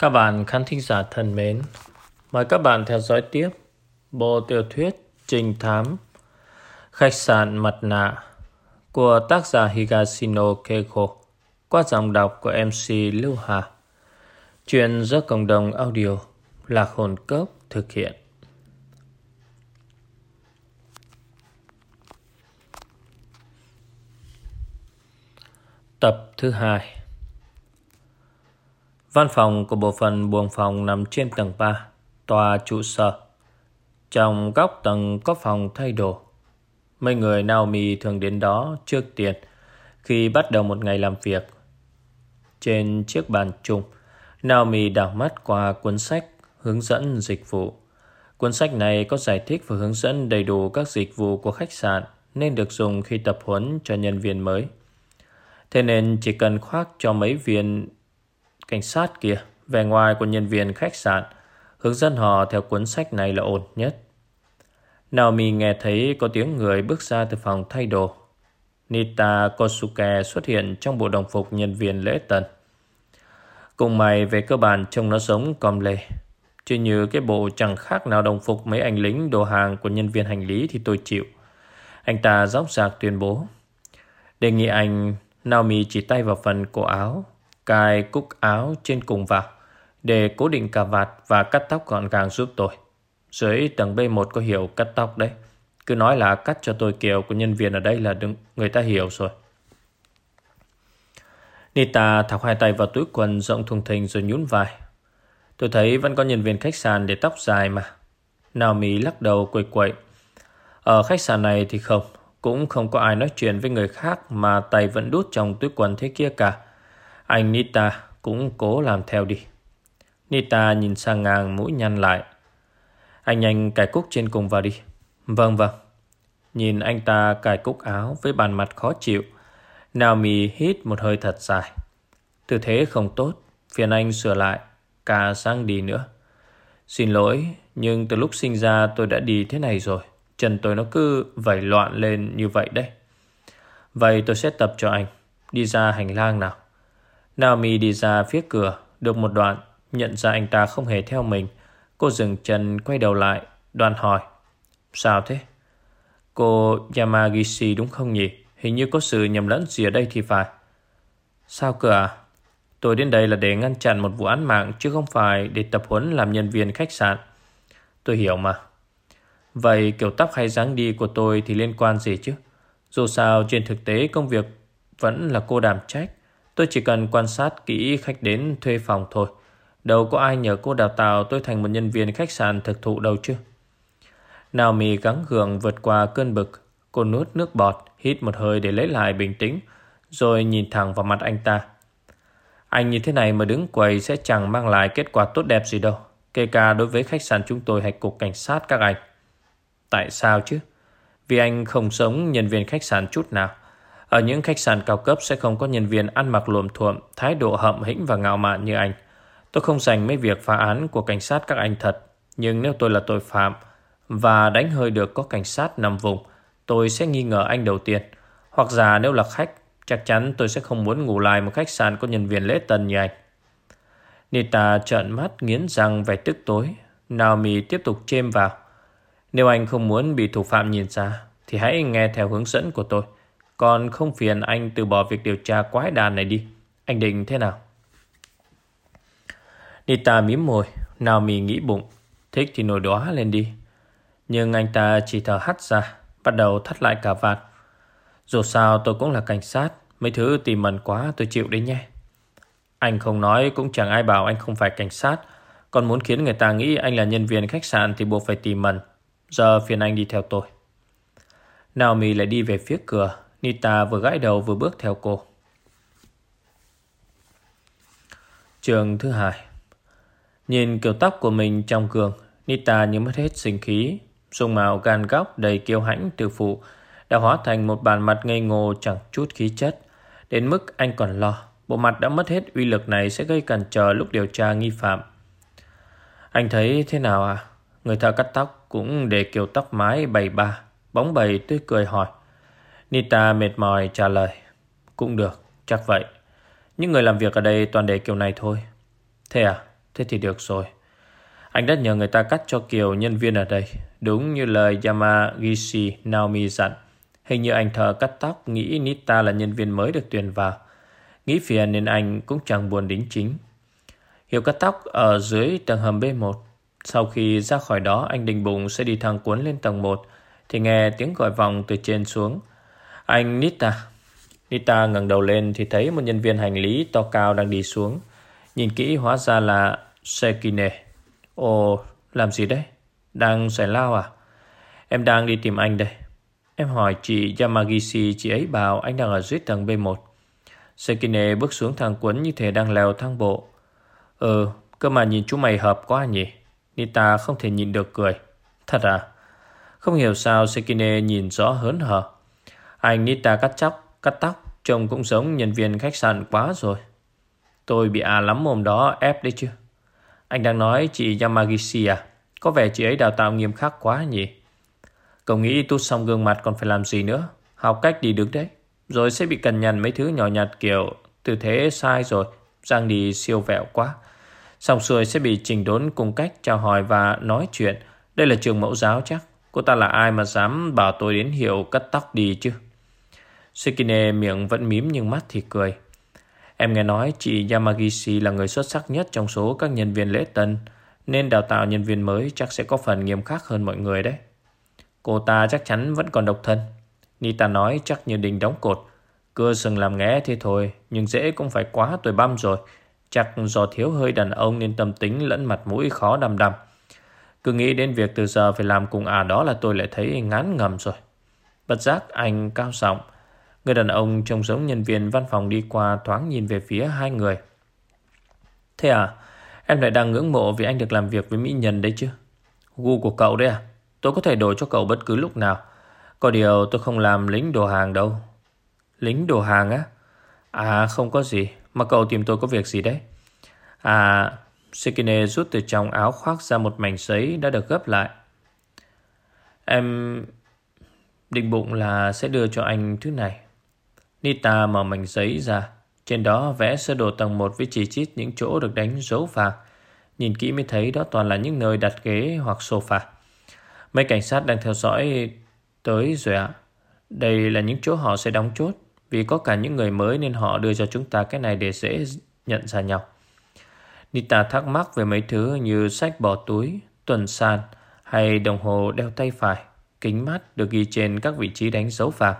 Các bạn khán thính giả thân mến, mời các bạn theo dõi tiếp bộ tiểu thuyết Trình Thám Khách sạn Mặt Nạ của tác giả Higashino Keiko qua giọng đọc của MC Lưu Hà. Chuyện do cộng đồng audio Lạc Hồn Cốc thực hiện. Tập thứ hai Văn phòng của bộ phận buồng phòng nằm trên tầng 3, tòa trụ sở. Trong góc tầng có phòng thay đồ. Mấy người Naomi thường đến đó trước tiên khi bắt đầu một ngày làm việc. Trên chiếc bàn chung, Naomi đảo mắt qua cuốn sách hướng dẫn dịch vụ. Cuốn sách này có giải thích và hướng dẫn đầy đủ các dịch vụ của khách sạn nên được dùng khi tập huấn cho nhân viên mới. Thế nên chỉ cần khoác cho mấy viên cảnh sát kia, vẻ ngoài của nhân viên khách sạn, hướng dẫn họ theo cuốn sách này là ổn nhất. Naomi nghe thấy có tiếng người bước ra từ phòng thay đồ. Nita Kosuke xuất hiện trong bộ đồng phục nhân viên lễ tân. Cùng mày về cơ bản trông nó giống com lê. Chứ như cái bộ chẳng khác nào đồng phục mấy anh lính đồ hàng của nhân viên hành lý thì tôi chịu. Anh ta dốc dạc tuyên bố. Đề nghị anh, Naomi chỉ tay vào phần cổ áo Cài cúc áo trên cùng vào Để cố định cà vạt và cắt tóc gọn gàng giúp tôi. Dưới tầng B1 có hiểu cắt tóc đấy. Cứ nói là cắt cho tôi kiểu của nhân viên ở đây là đừng, người ta hiểu rồi. Nita thọc hai tay vào túi quần rộng thùng thình rồi nhún vai. Tôi thấy vẫn có nhân viên khách sạn để tóc dài mà. Naomi lắc đầu quậy quậy. Ở khách sạn này thì không Cũng không có ai nói chuyện với người khác Mà tay vẫn đút trong túi quần thế kia cả anh Nita cũng cố làm theo đi. Nita nhìn sang ngang mũi nhăn lại. Anh nhanh cài cúc trên cùng vào đi. Vâng vâng. Nhìn anh ta cài cúc áo với bàn mặt khó chịu. Naomi hít một hơi thật dài. Tư thế không tốt. Phiền anh sửa lại. Cả sang đi nữa. Xin lỗi, nhưng từ lúc sinh ra tôi đã đi thế này rồi. Chân tôi nó cứ vẩy loạn lên như vậy đấy. Vậy tôi sẽ tập cho anh. Đi ra hành lang nào. Naomi đi ra phía cửa, Được một đoạn, Nhận ra anh ta không hề theo mình. Cô dừng chân, quay đầu lại Đoàn hỏi, Sao thế? Cô Yamagishi đúng không nhỉ? Hình như có sự nhầm lẫn gì ở đây thì phải. Sao cửa à? Tôi đến đây là để ngăn chặn một vụ án mạng, Chứ không phải để tập huấn làm nhân viên khách sạn. Tôi hiểu mà. Vậy kiểu tóc hay dáng đi của tôi Thì liên quan gì chứ? Dù sao, trên thực tế, công việc Vẫn là cô đảm trách. Tôi chỉ cần quan sát kỹ khách đến thuê phòng thôi. Đâu có ai nhờ cô đào tạo tôi thành một nhân viên khách sạn thực thụ đâu chứ. Naomi gắng gượng vượt qua cơn bực. Cô nuốt nước bọt, hít một hơi để lấy lại bình tĩnh, rồi nhìn thẳng vào mặt anh ta. Anh như thế này mà đứng quầy sẽ chẳng mang lại kết quả tốt đẹp gì đâu. Kể cả đối với khách sạn chúng tôi hay cục cảnh sát các anh. Tại sao chứ? Vì anh không sống nhân viên khách sạn chút nào. Ở những khách sạn cao cấp sẽ không có nhân viên ăn mặc luộm thuộm, thái độ hậm hĩnh và ngạo mạn như anh. Tôi không dành mấy việc phá án của cảnh sát các anh thật. Nhưng nếu tôi là tội phạm và đánh hơi được có cảnh sát nằm vùng, tôi sẽ nghi ngờ anh đầu tiên. Hoặc giả nếu là khách, chắc chắn tôi sẽ không muốn ngủ lại một khách sạn có nhân viên lễ tân như anh. Nita trợn mắt nghiến răng vẻ tức tối. Naomi tiếp tục chêm vào. Nếu anh không muốn bị thủ phạm nhìn ra, thì hãy nghe theo hướng dẫn của tôi. Còn không phiền anh từ bỏ việc điều tra quái đàn này đi. Anh định thế nào? Nita mím môi, Naomi nghĩ bụng. Thích thì nổi đóa lên đi. Nhưng anh ta chỉ thở hắt ra, bắt đầu thắt lại cả vạt. Dù sao tôi cũng là cảnh sát, mấy thứ tìm mẩn quá tôi chịu đấy nhé. Anh không nói cũng chẳng ai bảo anh không phải cảnh sát. Còn muốn khiến người ta nghĩ anh là nhân viên khách sạn thì buộc phải tìm mẩn. Giờ phiền anh đi theo tôi. Naomi lại đi về phía cửa, Nita vừa gãi đầu vừa bước theo cô. Trường thứ hai Nhìn kiểu tóc của mình trong gương, Nita như mất hết sinh khí. Dung mạo gan góc đầy kiêu hãnh từ phụ đã hóa thành một bàn mặt ngây ngô chẳng chút khí chất. Đến mức anh còn lo, bộ mặt đã mất hết uy lực này sẽ gây cản trở lúc điều tra nghi phạm. Anh thấy thế nào à? Người thợ cắt tóc cũng để kiểu tóc mái bầy ba, bóng bầy tươi cười hỏi. Nita mệt mỏi trả lời. Cũng được, chắc vậy. Những người làm việc ở đây toàn để kiểu này thôi. Thế à? Thế thì được rồi. Anh đã nhờ người ta cắt cho Kiều nhân viên ở đây. Đúng như lời Yamagishi Naomi dặn. Hình như anh thợ cắt tóc nghĩ Nita là nhân viên mới được tuyển vào. Nghĩ phiền nên anh cũng chẳng buồn đính chính. Hiệu cắt tóc ở dưới tầng hầm B1. Sau khi ra khỏi đó anh định bụng sẽ đi thang cuốn lên tầng 1 thì nghe tiếng gọi vòng từ trên xuống. Anh Nita. Nita ngẩng đầu lên thì thấy một nhân viên hành lý to cao đang đi xuống. Nhìn kỹ hóa ra là Sekine. Ồ, làm gì đấy? Đang giải lao à? Em đang đi tìm anh đây. Em hỏi chị Yamagishi, chị ấy bảo anh đang ở dưới tầng B1. Sekine bước xuống thang cuốn như thể đang leo thang bộ. Ừ, cơ mà nhìn chú mày hợp quá nhỉ? Nita không thể nhìn được cười. Thật à? Không hiểu sao Sekine nhìn rõ hớn hở. Anh Nita cắt chóc, cắt tóc, trông cũng giống nhân viên khách sạn quá rồi. Tôi bị à lắm mồm đó ép đấy chứ. Anh đang nói chị Yamagishi à? Có vẻ chị ấy đào tạo nghiêm khắc quá nhỉ? Cậu nghĩ tút xong gương mặt còn phải làm gì nữa? Học cách đi đứng đấy. Rồi sẽ bị cần nhằn mấy thứ nhỏ nhặt kiểu tư thế sai rồi, Giang đi siêu vẹo quá. Xong xuôi sẽ bị trình đốn cùng cách chào hỏi và nói chuyện. Đây là trường mẫu giáo chắc. Cô ta là ai mà dám bảo tôi đến hiệu cắt tóc đi chứ? Sekine miệng vẫn mím nhưng mắt thì cười. Em nghe nói chị Yamagishi là người xuất sắc nhất trong số các nhân viên lễ tân, nên đào tạo nhân viên mới chắc sẽ có phần nghiêm khắc hơn mọi người đấy. Cô ta chắc chắn vẫn còn độc thân. Nita nói chắc như đình đóng cột. Cưa sừng làm nghe thế thôi, nhưng dễ cũng phải quá tuổi băm rồi. Chắc do thiếu hơi đàn ông nên tâm tính lẫn mặt mũi khó đầm đầm. Cứ nghĩ đến việc từ giờ phải làm cùng à đó là tôi lại thấy ngán ngầm rồi. Bất giác anh cao giọng Người đàn ông trông giống nhân viên văn phòng đi qua thoáng nhìn về phía hai người. Thế à, em lại đang ngưỡng mộ vì anh được làm việc với mỹ nhân đấy chứ. Gu của cậu đấy à? Tôi có thể đổi cho cậu bất cứ lúc nào. Có điều tôi không làm lính đồ hàng đâu. Lính đồ hàng á? À không có gì. Mà cậu tìm tôi có việc gì đấy? À, Sekine rút từ trong áo khoác ra một mảnh giấy đã được gấp lại. Em định bụng là sẽ đưa cho anh thứ này. Nita mở mảnh giấy ra. Trên đó vẽ sơ đồ tầng 1 với chỉ chít những chỗ được đánh dấu vàng. Nhìn kỹ mới thấy đó toàn là những nơi đặt ghế hoặc sofa. Mấy cảnh sát đang theo dõi tới rồi ạ. Đây là những chỗ họ sẽ đóng chốt. Vì có cả những người mới nên họ đưa cho chúng ta cái này để dễ nhận ra nhau. Nita thắc mắc về mấy thứ như sách bỏ túi, tuần san hay đồng hồ đeo tay phải, kính mắt được ghi trên các vị trí đánh dấu vàng.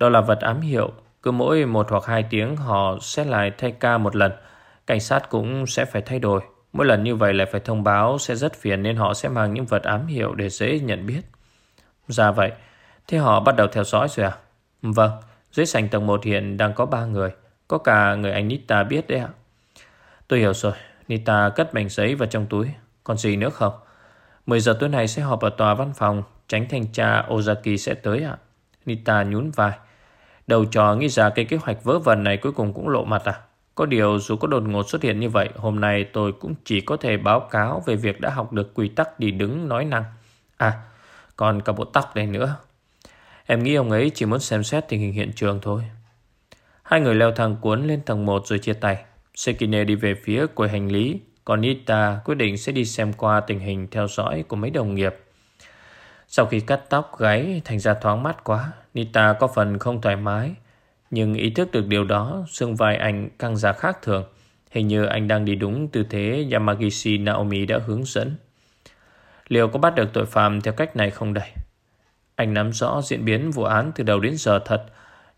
Đó là vật ám hiệu. Cứ mỗi một hoặc hai tiếng, họ sẽ lại thay ca một lần. Cảnh sát cũng sẽ phải thay đổi. Mỗi lần như vậy lại phải thông báo sẽ rất phiền nên họ sẽ mang những vật ám hiệu để dễ nhận biết. Ra dạ vậy. Thế họ bắt đầu theo dõi rồi à? Vâng. Dưới sảnh tầng 1 hiện đang có ba người. Có cả người anh Nita biết đấy ạ. Tôi hiểu rồi. Nita cất mảnh giấy vào trong túi. Còn gì nữa không? 10 giờ tối nay sẽ họp ở tòa văn phòng. Tránh thanh tra Ozaki sẽ tới ạ. Nita nhún vai. Đầu trò nghĩ ra cái kế hoạch vớ vẩn này cuối cùng cũng lộ mặt à? Có điều dù có đột ngột xuất hiện như vậy, hôm nay tôi cũng chỉ có thể báo cáo về việc đã học được quy tắc đi đứng nói năng. À, còn cả bộ tóc này nữa. Em nghĩ ông ấy chỉ muốn xem xét tình hình hiện trường thôi. Hai người leo thang cuốn lên tầng 1 rồi chia tay. Sekine đi về phía quầy hành lý, còn Nita quyết định sẽ đi xem qua tình hình theo dõi của mấy đồng nghiệp. Sau khi cắt tóc gáy thành ra thoáng mắt quá, Nita có phần không thoải mái. Nhưng ý thức được điều đó, xương vai anh căng ra khác thường. Hình như anh đang đi đúng tư thế Yamagishi Naomi đã hướng dẫn. Liệu có bắt được tội phạm theo cách này không đây? Anh nắm rõ diễn biến vụ án từ đầu đến giờ thật,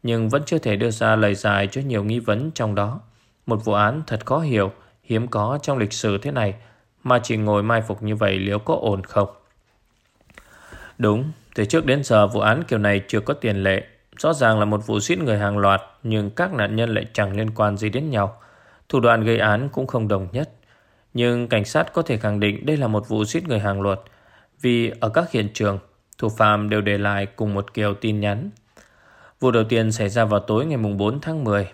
nhưng vẫn chưa thể đưa ra lời giải cho nhiều nghi vấn trong đó. Một vụ án thật khó hiểu, hiếm có trong lịch sử thế này, mà chỉ ngồi mai phục như vậy liệu có ổn không? Đúng, từ trước đến giờ vụ án kiểu này chưa có tiền lệ. Rõ ràng là một vụ giết người hàng loạt, nhưng các nạn nhân lại chẳng liên quan gì đến nhau. Thủ đoạn gây án cũng không đồng nhất. Nhưng cảnh sát có thể khẳng định đây là một vụ giết người hàng loạt, vì ở các hiện trường, thủ phạm đều để lại cùng một kiểu tin nhắn. Vụ đầu tiên xảy ra vào tối ngày 4 tháng 10,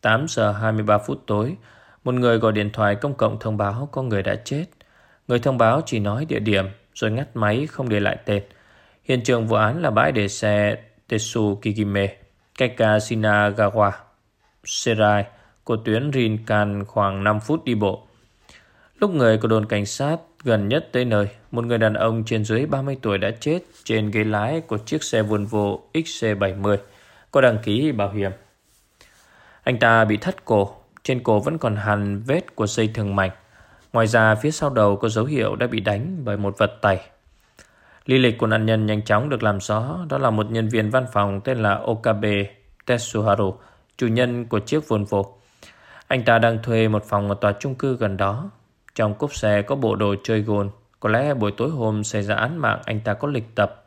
8 giờ 23 phút tối, một người gọi điện thoại công cộng thông báo có người đã chết. Người thông báo chỉ nói địa điểm rồi ngắt máy không để lại tên. Hiện trường vụ án là bãi để xe Tetsu Kikime, cách Shinagawa, Serai của tuyến Rinkan khoảng 5 phút đi bộ. Lúc người của đồn cảnh sát gần nhất tới nơi, một người đàn ông trên dưới 30 tuổi đã chết trên ghế lái của chiếc xe Volvo XC70 có đăng ký bảo hiểm. Anh ta bị thắt cổ, trên cổ vẫn còn hằn vết của dây thường mảnh. Ngoài ra phía sau đầu có dấu hiệu đã bị đánh bởi một vật tẩy. Lý lịch của nạn nhân nhanh chóng được làm rõ, đó là một nhân viên văn phòng tên là Okabe Tetsuharu, chủ nhân của chiếc Volvo. Anh ta đang thuê một phòng ở tòa chung cư gần đó. Trong cốp xe có bộ đồ chơi gôn, có lẽ buổi tối hôm xảy ra án mạng anh ta có lịch tập.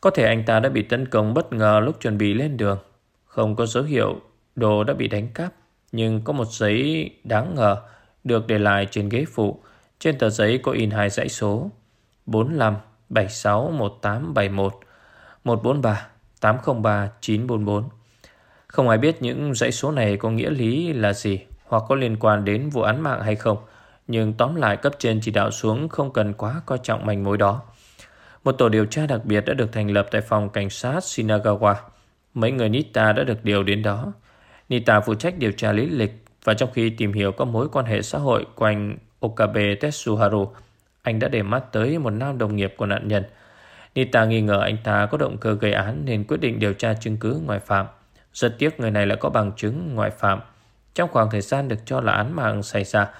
Có thể anh ta đã bị tấn công bất ngờ lúc chuẩn bị lên đường. Không có dấu hiệu đồ đã bị đánh cắp, nhưng có một giấy đáng ngờ được để lại trên ghế phụ. Trên tờ giấy có in hai dãy số 45 76 1871 143 803 944. Không ai biết những dãy số này có nghĩa lý là gì hoặc có liên quan đến vụ án mạng hay không. Nhưng tóm lại cấp trên chỉ đạo xuống không cần quá coi trọng manh mối đó. Một tổ điều tra đặc biệt đã được thành lập tại phòng cảnh sát Shinagawa. Mấy người Nita đã được điều đến đó. Nita phụ trách điều tra lý lịch và trong khi tìm hiểu các mối quan hệ xã hội quanh Okabe Tetsuharu, anh đã để mắt tới một nam đồng nghiệp của nạn nhân. Nita nghi ngờ anh ta có động cơ gây án nên quyết định điều tra chứng cứ ngoại phạm. Rất tiếc người này lại có bằng chứng ngoại phạm. Trong khoảng thời gian được cho là án mạng xảy ra,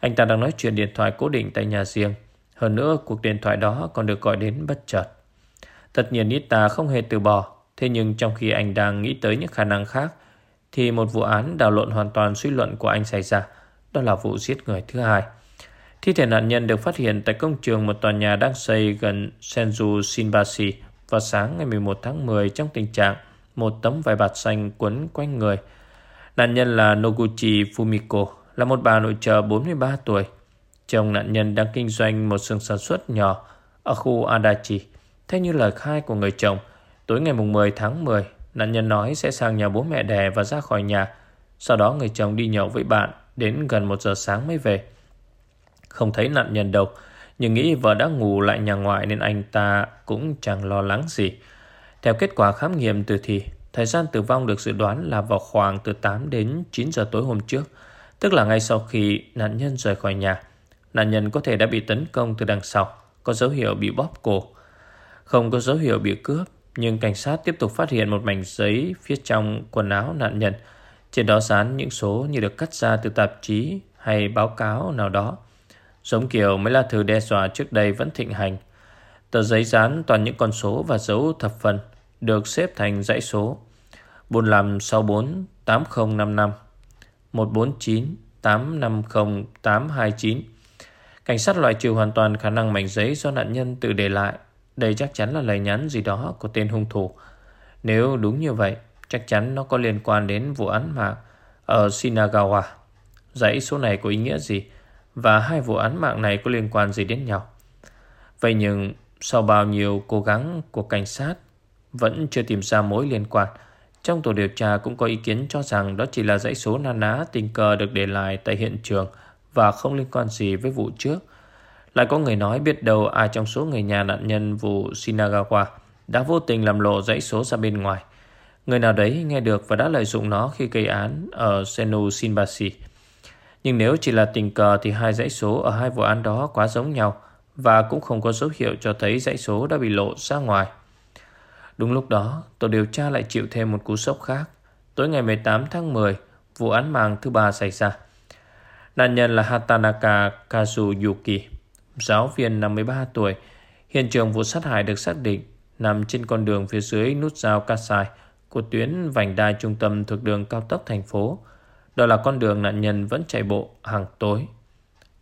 anh ta đang nói chuyện điện thoại cố định tại nhà riêng. Hơn nữa, cuộc điện thoại đó còn được gọi đến bất chợt. Tất nhiên Nita không hề từ bỏ. Thế nhưng trong khi anh đang nghĩ tới những khả năng khác, thì một vụ án đảo lộn hoàn toàn suy luận của anh xảy ra. Đó là vụ giết người thứ hai. Thi thể nạn nhân được phát hiện tại công trường một tòa nhà đang xây gần Senju Shinbashi vào sáng ngày 11 tháng 10 trong tình trạng một tấm vải bạt xanh quấn quanh người. Nạn nhân là Noguchi Fumiko, là một bà nội trợ 43 tuổi. Chồng nạn nhân đang kinh doanh một xưởng sản xuất nhỏ ở khu Adachi. Theo như lời khai của người chồng, tối ngày 10 tháng 10, nạn nhân nói sẽ sang nhà bố mẹ đẻ và ra khỏi nhà. Sau đó người chồng đi nhậu với bạn đến gần 1 giờ sáng mới về. Không thấy nạn nhân đâu, nhưng nghĩ vợ đã ngủ lại nhà ngoại nên anh ta cũng chẳng lo lắng gì. Theo kết quả khám nghiệm tử thi, thời gian tử vong được dự đoán là vào khoảng từ 8 đến 9 giờ tối hôm trước, tức là ngay sau khi nạn nhân rời khỏi nhà. Nạn nhân có thể đã bị tấn công từ đằng sau, có dấu hiệu bị bóp cổ. Không có dấu hiệu bị cướp, nhưng cảnh sát tiếp tục phát hiện một mảnh giấy phía trong quần áo nạn nhân. Trên đó dán những số như được cắt ra từ tạp chí hay báo cáo nào đó. Giống kiểu mấy lá thư đe dọa trước đây vẫn thịnh hành. Tờ giấy dán toàn những con số và dấu thập phần được xếp thành dãy số 4564 8055 149 850 829. Cảnh sát loại trừ hoàn toàn khả năng mảnh giấy do nạn nhân tự để lại. Đây chắc chắn là lời nhắn gì đó của tên hung thủ. Nếu đúng như vậy, chắc chắn nó có liên quan đến vụ án mạng ở Shinagawa. Dãy số này có ý nghĩa gì? Và hai vụ án mạng này có liên quan gì đến nhau? Vậy nhưng sau bao nhiêu cố gắng của cảnh sát, vẫn chưa tìm ra mối liên quan. Trong tổ điều tra cũng có ý kiến cho rằng đó chỉ là dãy số na ná tình cờ được để lại tại hiện trường và không liên quan gì với vụ trước. Lại có người nói biết đâu ai trong số người nhà nạn nhân vụ Shinagawa đã vô tình làm lộ dãy số ra bên ngoài. Người nào đấy nghe được và đã lợi dụng nó khi gây án ở Senu Shinbashi. Nhưng nếu chỉ là tình cờ thì hai dãy số ở hai vụ án đó quá giống nhau và cũng không có dấu hiệu cho thấy dãy số đã bị lộ ra ngoài. Đúng lúc đó, tổ điều tra lại chịu thêm một cú sốc khác. Tối ngày 18 tháng 10, vụ án mạng thứ ba xảy ra. Nạn nhân là Hatanaka Kazuyuki, giáo viên 53 tuổi. Hiện trường vụ sát hại được xác định nằm trên con đường phía dưới nút giao Kasai của tuyến vành đai trung tâm thuộc đường cao tốc thành phố. Đó là con đường nạn nhân vẫn chạy bộ hàng tối.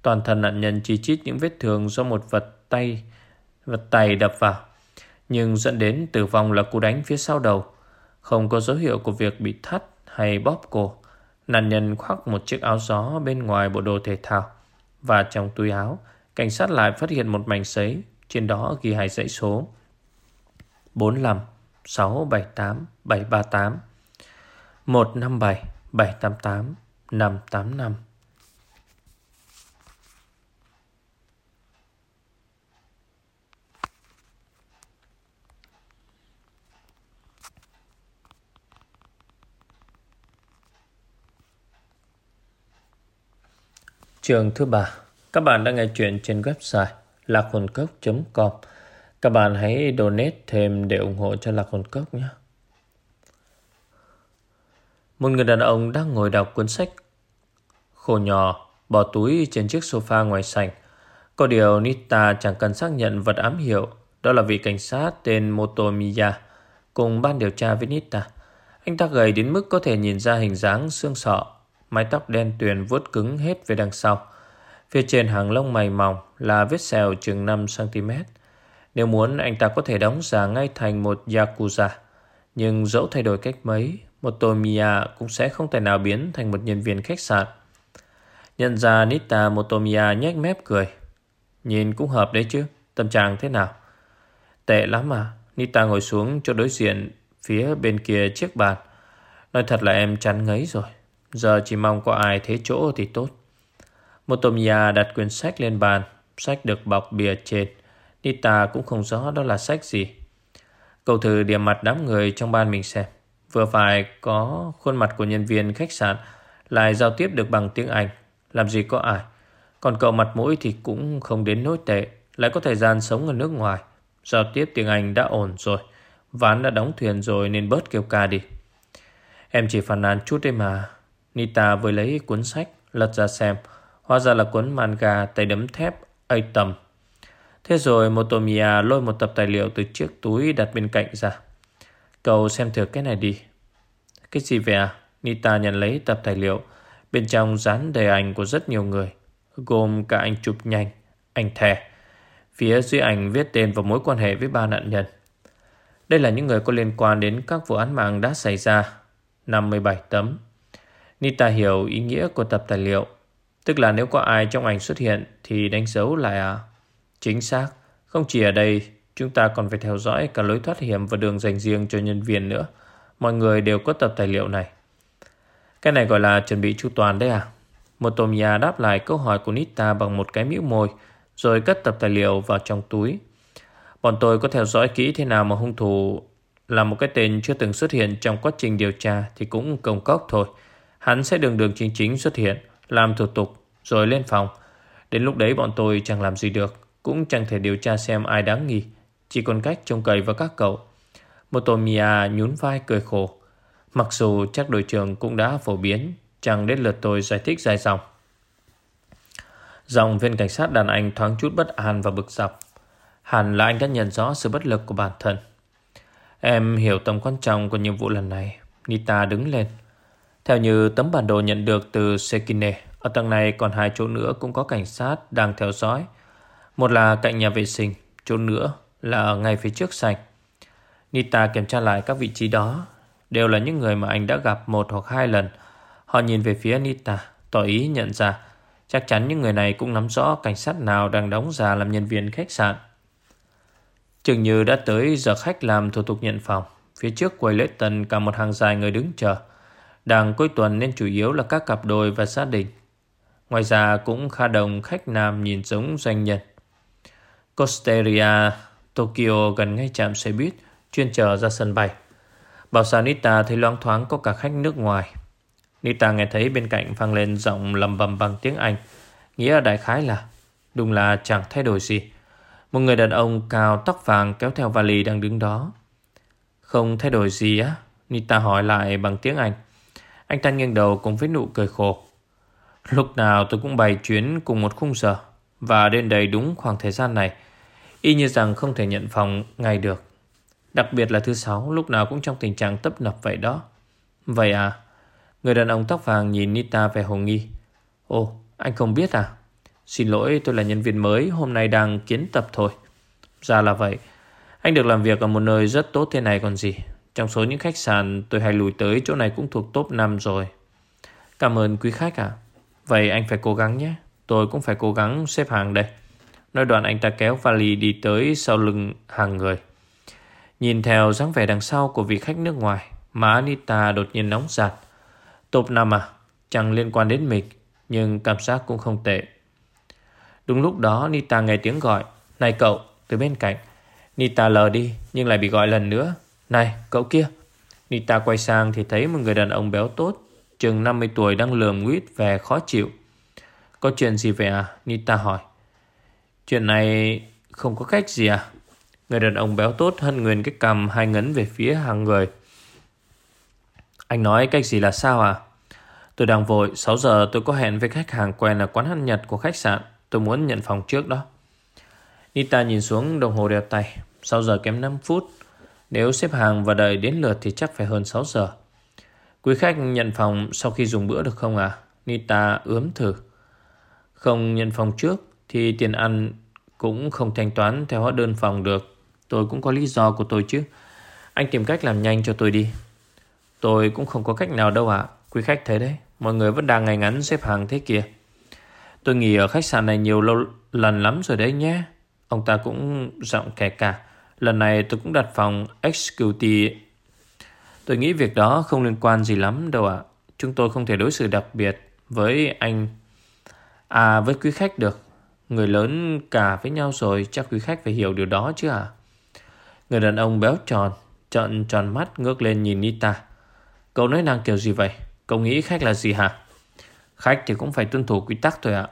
Toàn thân nạn nhân chỉ chít những vết thương do một vật tay vật tay đập vào. Nhưng dẫn đến tử vong là cú đánh phía sau đầu. Không có dấu hiệu của việc bị thắt hay bóp cổ. Nạn nhân khoác một chiếc áo gió bên ngoài bộ đồ thể thao. Và trong túi áo, cảnh sát lại phát hiện một mảnh giấy. Trên đó ghi hai dãy số. 45 678 738 157 788 585 Trường thứ ba. Các bạn đang nghe chuyện trên website lạc hồn cốc.com Các bạn hãy donate thêm để ủng hộ cho Lạc Hồn Cốc nhé. Một người đàn ông đang ngồi đọc cuốn sách khổ nhỏ bỏ túi trên chiếc sofa ngoài sảnh. Có điều Nita chẳng cần xác nhận vật ám hiệu đó là vị cảnh sát tên Motomiya cùng ban điều tra với Nita. Anh ta gầy đến mức có thể nhìn ra hình dáng xương sọ, mái tóc đen tuyền vuốt cứng hết về đằng sau. Phía trên hàng lông mày mỏng là vết sẹo chừng 5cm. Nếu muốn anh ta có thể đóng giả ngay thành một Yakuza. Nhưng dẫu thay đổi cách mấy, Motomiya cũng sẽ không thể nào biến thành một nhân viên khách sạn. Nhận ra Nita Motomiya nhếch mép cười. Nhìn cũng hợp đấy chứ, tâm trạng thế nào? Tệ lắm mà. Nita ngồi xuống chỗ đối diện phía bên kia chiếc bàn. Nói thật là em chán ngấy rồi. Giờ chỉ mong có ai thế chỗ thì tốt. Motomiya đặt quyển sách lên bàn. Sách được bọc bìa trên. Nita cũng không rõ đó là sách gì. Cậu thử điểm mặt đám người trong ban mình xem. Vừa phải có khuôn mặt của nhân viên khách sạn lại giao tiếp được bằng tiếng Anh. Làm gì có ai. Còn cậu mặt mũi thì cũng không đến nỗi tệ. Lại có thời gian sống ở nước ngoài. Giao tiếp tiếng Anh đã ổn rồi. Ván đã đóng thuyền rồi nên bớt kêu ca đi. Em chỉ phản nàn chút đấy mà. Nita vừa lấy cuốn sách, lật ra xem. Hóa ra là cuốn manga tay đấm thép Atom. Thế rồi Motomiya lôi một tập tài liệu từ chiếc túi đặt bên cạnh ra. Cậu xem thử cái này đi. Cái gì vậy à? Nita nhận lấy tập tài liệu. Bên trong dán đầy ảnh của rất nhiều người. Gồm cả ảnh chụp nhanh, ảnh thẻ. Phía dưới ảnh viết tên và mối quan hệ với ba nạn nhân. Đây là những người có liên quan đến các vụ án mạng đã xảy ra. 57 tấm. Nita hiểu ý nghĩa của tập tài liệu. Tức là nếu có ai trong ảnh xuất hiện thì đánh dấu lại à? Chính xác. Không chỉ ở đây, chúng ta còn phải theo dõi cả lối thoát hiểm và đường dành riêng cho nhân viên nữa. Mọi người đều có tập tài liệu này. Cái này gọi là chuẩn bị chu toàn đấy à? Motomiya đáp lại câu hỏi của Nita bằng một cái mỉu môi, rồi cất tập tài liệu vào trong túi. Bọn tôi có theo dõi kỹ thế nào mà hung thủ là một cái tên chưa từng xuất hiện trong quá trình điều tra thì cũng công cốc thôi. Hắn sẽ đường đường chính chính xuất hiện, làm thủ tục, rồi lên phòng. Đến lúc đấy bọn tôi chẳng làm gì được, cũng chẳng thể điều tra xem ai đáng nghi. Chỉ còn cách trông cậy vào các cậu. Motomiya nhún vai cười khổ. Mặc dù chắc đội trưởng cũng đã phổ biến, chẳng đến lượt tôi giải thích dài dòng. Dòng viên cảnh sát đàn anh thoáng chút bất an và bực dọc. Hẳn là anh đã nhận rõ sự bất lực của bản thân. Em hiểu tầm quan trọng của nhiệm vụ lần này. Nita đứng lên. Theo như tấm bản đồ nhận được từ Sekine, ở tầng này còn hai chỗ nữa cũng có cảnh sát đang theo dõi. Một là cạnh nhà vệ sinh, chỗ nữa là ở ngay phía trước sạch. Nita kiểm tra lại các vị trí đó. Đều là những người mà anh đã gặp một hoặc hai lần. Họ nhìn về phía Nita, tỏ ý nhận ra. Chắc chắn những người này cũng nắm rõ cảnh sát nào đang đóng giả làm nhân viên khách sạn. Chừng như đã tới giờ khách làm thủ tục nhận phòng. Phía trước quầy lễ tân cả một hàng dài người đứng chờ. Đang cuối tuần nên chủ yếu là các cặp đôi và gia đình. Ngoài ra cũng khá đông khách nam nhìn giống doanh nhân. Costeria, Tokyo gần ngay trạm xe buýt, chuyên chờ ra sân bay. Bảo sao Nita thấy loáng thoáng có cả khách nước ngoài. Nita nghe thấy bên cạnh vang lên giọng lầm bầm bằng tiếng Anh. Nghĩa đại khái là Đúng là chẳng thay đổi gì. Một người đàn ông cao tóc vàng kéo theo vali đang đứng đó. Không thay đổi gì á? Nita hỏi lại bằng tiếng Anh. Anh ta nghiêng đầu cùng với nụ cười khổ. Lúc nào tôi cũng bày chuyến cùng một khung giờ và đến đây đúng khoảng thời gian này. Y như rằng không thể nhận phòng ngay được. Đặc biệt là thứ sáu lúc nào cũng trong tình trạng tấp nập vậy đó. Vậy à? Người đàn ông tóc vàng nhìn Nita về hồ nghi. Ồ, anh không biết à? Xin lỗi tôi là nhân viên mới Hôm nay đang kiến tập thôi Ra là vậy Anh được làm việc ở một nơi rất tốt thế này còn gì Trong số những khách sạn tôi hay lùi tới Chỗ này cũng thuộc top 5 rồi Cảm ơn quý khách à Vậy anh phải cố gắng nhé Tôi cũng phải cố gắng xếp hàng đây Nói đoạn anh ta kéo vali đi tới sau lưng hàng người. Nhìn theo dáng vẻ đằng sau của vị khách nước ngoài, Mà Anita đột nhiên nóng giạt Tộp nằm à Chẳng liên quan đến mình, Nhưng cảm giác cũng không tệ. Đúng lúc đó, Anita nghe tiếng gọi, Này cậu, từ bên cạnh. Nita lờ đi, nhưng lại bị gọi lần nữa, Này, cậu kia. Nita quay sang thì thấy một người đàn ông béo tốt, Chừng 50 tuổi, đang lườm nguyết về khó chịu. Có chuyện gì vậy à? Nita hỏi. Chuyện này không có cách gì à? Người đàn ông béo tốt hân nguyên cái cầm hai ngấn về phía hàng người. Anh nói cách gì là sao à? Tôi đang vội, 6 giờ tôi có hẹn với khách hàng quen là quán ăn Nhật của khách sạn. Tôi muốn nhận phòng trước đó. Nita nhìn xuống đồng hồ đeo tay. 6 giờ kém 5 phút. Nếu xếp hàng và đợi đến lượt thì chắc phải hơn 6 giờ. Quý khách nhận phòng sau khi dùng bữa được không à? Nita ướm thử. Không nhận phòng trước thì tiền ăn cũng không thanh toán theo hóa đơn phòng được. Tôi cũng có lý do của tôi chứ. Anh tìm cách làm nhanh cho tôi đi. Tôi cũng không có cách nào đâu ạ. Quý khách thấy đấy, mọi người vẫn đang ngày ngắn xếp hàng thế kìa. Tôi nghỉ ở khách sạn này nhiều lâu lần lắm rồi đấy nhé. Ông ta cũng giọng kẻ cả. Lần này tôi cũng đặt phòng executive. Tôi nghĩ việc đó không liên quan gì lắm đâu ạ. Chúng tôi không thể đối xử đặc biệt với anh À với quý khách được Người lớn cả với nhau rồi, Chắc quý khách phải hiểu điều đó chứ à Người đàn ông béo tròn, Trợn tròn mắt, ngước lên nhìn Nita. Cậu nói năng kiểu gì vậy? Cậu nghĩ khách là gì hả? Khách thì cũng phải tuân thủ quy tắc thôi ạ.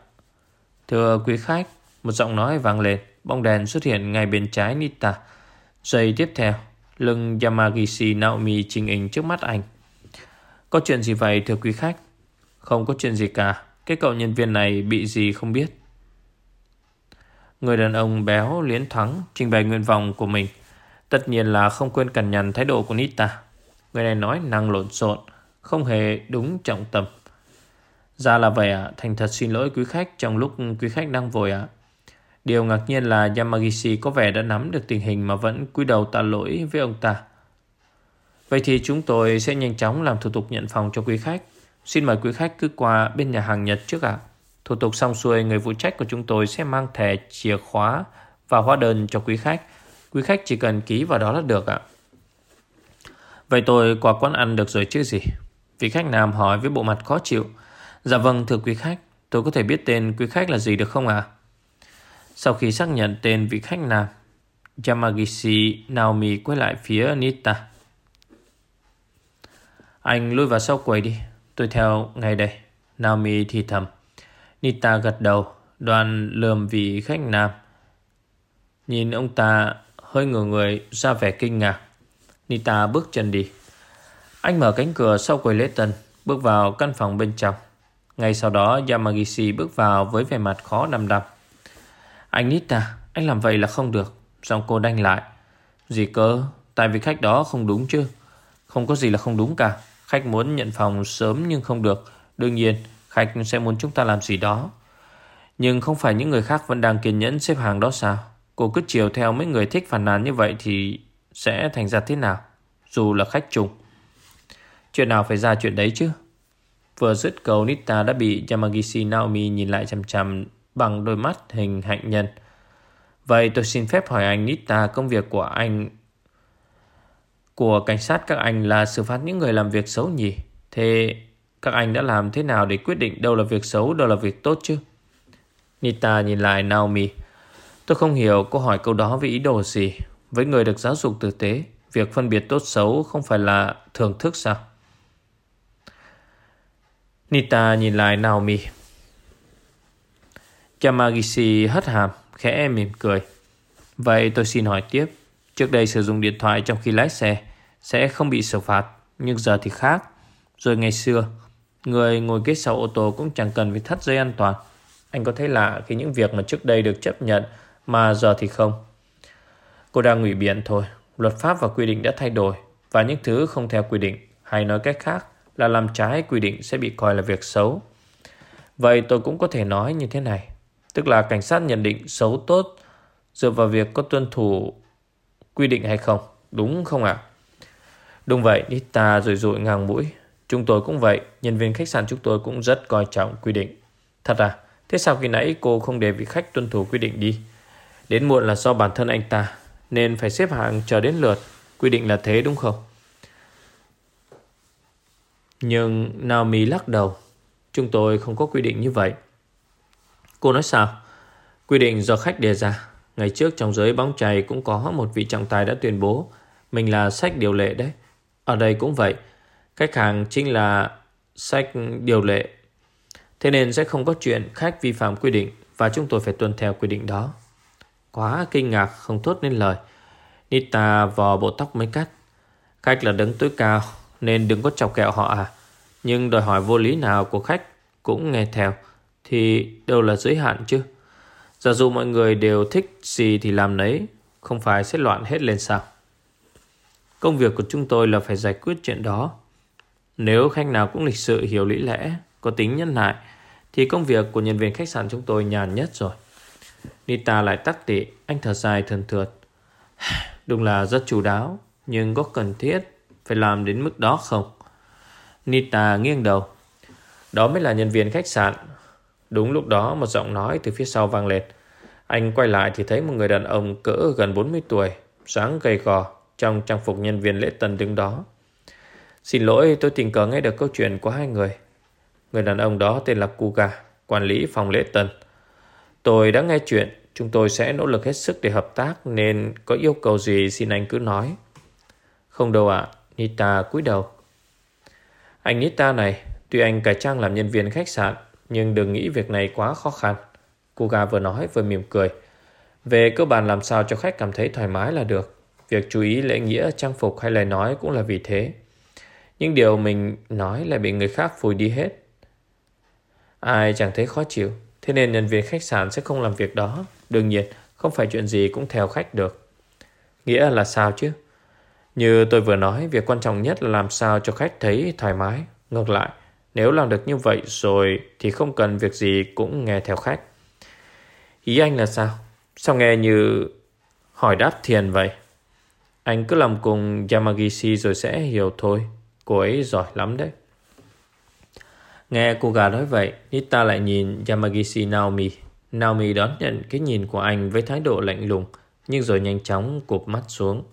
Thưa quý khách, Một giọng nói vang lên. Bóng đèn xuất hiện ngay bên trái Nita. Giây tiếp theo, Lưng Yamagishi Naomi trình hình trước mắt anh. Có chuyện gì vậy, thưa quý khách? Không có chuyện gì cả. Cái cậu nhân viên này bị gì không biết? Người đàn ông béo liến thắng Trình bày nguyện vọng của mình. Tất nhiên là không quên cằn nhằn thái độ của Nita. Người này nói năng lộn xộn Không hề đúng trọng tâm. Ra là vậy ạ à, Thành thật xin lỗi quý khách Trong lúc quý khách đang vội ạ. À. Điều ngạc nhiên là Yamagishi có vẻ đã nắm được tình hình Mà vẫn cúi đầu tạ lỗi với ông ta. Vậy thì chúng tôi sẽ nhanh chóng làm thủ tục nhận phòng cho quý khách. Xin mời quý khách cứ qua bên nhà hàng Nhật trước ạ. Thủ tục xong xuôi, Người phụ trách của chúng tôi sẽ mang thẻ chìa khóa Và hóa đơn cho quý khách. Quý khách chỉ cần ký vào đó là được ạ. Vậy tôi qua quán ăn được rồi chứ gì? Vị khách nam hỏi với bộ mặt khó chịu. Dạ vâng thưa quý khách. Tôi có thể biết tên quý khách là gì được không ạ? Sau khi xác nhận tên vị khách nam, Yamagishi Naomi quay lại phía Nita. Anh lui vào sau quầy đi. Tôi theo ngay đây. Naomi thì thầm. Nita gật đầu, Đoàn lườm vị khách nam. Nhìn ông ta, hơi ngửa người, ra vẻ kinh ngạc. Nita bước chân đi. Anh mở cánh cửa sau quầy lễ tân, Bước vào căn phòng bên trong. Ngay sau đó Yamagishi bước vào với vẻ mặt khó đăm đăm Anh Nita, Anh làm vậy là không được. Giọng cô đanh lại. Gì cơ? Tại vì khách đó không đúng chứ? Không có gì là không đúng cả. Khách muốn nhận phòng sớm nhưng không được. Đương nhiên khách sẽ muốn chúng ta làm gì đó. Nhưng không phải những người khác vẫn đang kiên nhẫn xếp hàng đó sao? Cô cứ chiều theo mấy người thích phản nàn như vậy Thì sẽ thành ra thế nào? Dù là khách trùng. Chuyện nào phải ra chuyện đấy chứ? Vừa dứt cầu Nita đã bị Yamagishi Naomi nhìn lại chằm chằm Bằng đôi mắt hình hạnh nhân. Vậy tôi xin phép hỏi anh, Nita, Công việc của anh, Của cảnh sát các anh là xử phạt những người làm việc xấu nhỉ? Thế các anh đã làm thế nào để quyết định đâu là việc xấu, đâu là việc tốt chứ? Nita nhìn lại Naomi. Tôi không hiểu cô hỏi câu đó với ý đồ gì. Với người được giáo dục tử tế, việc phân biệt tốt xấu không phải là thưởng thức sao? Nita nhìn lại Naomi. Yamagishi hất hàm, khẽ mỉm cười. Vậy tôi xin hỏi tiếp. Trước đây sử dụng điện thoại trong khi lái xe sẽ không bị xử phạt, nhưng giờ thì khác. Rồi ngày xưa, Người ngồi ghế sau ô tô cũng chẳng cần phải thắt dây an toàn. Anh có thấy lạ khi những việc mà trước đây được chấp nhận mà giờ thì không. Cô đang ngụy biện thôi. Luật pháp và quy định đã thay đổi và những thứ không theo quy định hay nói cách khác là làm trái quy định sẽ bị coi là việc xấu. Vậy tôi cũng có thể nói như thế này. Tức là cảnh sát nhận định xấu tốt dựa vào việc có tuân thủ quy định hay không. Đúng không ạ? Đúng vậy, Nita rồi rụi ngang mũi. Chúng tôi cũng vậy, nhân viên khách sạn chúng tôi cũng rất coi trọng quy định. Thật à, thế sao khi nãy cô không để vị khách tuân thủ quy định đi? Đến muộn là do bản thân anh ta, nên phải xếp hàng chờ đến lượt. Quy định là thế đúng không? Nhưng Naomi lắc đầu. Chúng tôi không có quy định như vậy. Cô nói sao? Quy định do khách đề ra. Ngày trước trong giới bóng chày cũng có một vị trọng tài đã tuyên bố mình là sách điều lệ đấy. Ở đây cũng vậy. Khách hàng chính là sách điều lệ. Thế nên sẽ không có chuyện khách vi phạm quy định và chúng tôi phải tuân theo quy định đó. Quá kinh ngạc không thốt nên lời. Nita vò bộ tóc mới cắt. Khách là đứng tối cao nên đừng có chọc kẹo họ à. Nhưng đòi hỏi vô lý nào của khách cũng nghe theo thì đâu là giới hạn chứ. Giả dụ mọi người đều thích gì thì làm nấy, không phải sẽ loạn hết lên sao. Công việc của chúng tôi là phải giải quyết chuyện đó. Nếu khách nào cũng lịch sự hiểu lý lẽ, có tính nhân lại, thì công việc của nhân viên khách sạn chúng tôi nhàn nhất rồi. Nita lại tắc tị, anh thở dài thần thượt. Đúng là rất chủ đáo, nhưng có cần thiết phải làm đến mức đó không? Nita nghiêng đầu. Đó mới là nhân viên khách sạn. Đúng lúc đó một giọng nói từ phía sau vang lên. Anh quay lại thì thấy một người đàn ông cỡ gần 40 tuổi, sáng gầy gò, trong trang phục nhân viên lễ tân đứng đó. Xin lỗi tôi tình cờ nghe được câu chuyện của hai người. Người đàn ông đó tên là Kuga, quản lý phòng lễ tân. Tôi đã nghe chuyện, chúng tôi sẽ nỗ lực hết sức để hợp tác nên có yêu cầu gì xin anh cứ nói. Không đâu ạ, Nita cúi đầu. Anh Nita này, tuy anh cải trang làm nhân viên khách sạn, nhưng đừng nghĩ việc này quá khó khăn. Kuga vừa nói vừa mỉm cười. Về cơ bản làm sao cho khách cảm thấy thoải mái là được. Việc chú ý lễ nghĩa, trang phục hay lời nói cũng là vì thế. Nhưng điều mình nói lại bị người khác phủi đi hết. Ai chẳng thấy khó chịu. Thế nên nhân viên khách sạn sẽ không làm việc đó. Đương nhiên, không phải chuyện gì cũng theo khách được. Nghĩa là sao chứ? Như tôi vừa nói, việc quan trọng nhất là làm sao cho khách thấy thoải mái. Ngược lại, nếu làm được như vậy rồi thì không cần việc gì cũng nghe theo khách. Ý anh là sao? Sao nghe như hỏi đáp thiền vậy? Anh cứ làm cùng Yamagishi rồi sẽ hiểu thôi. Cô ấy giỏi lắm đấy. Nghe cô gà nói vậy, Nita lại nhìn Yamagishi Naomi. Naomi đón nhận cái nhìn của anh với thái độ lạnh lùng, nhưng rồi nhanh chóng cụp mắt xuống.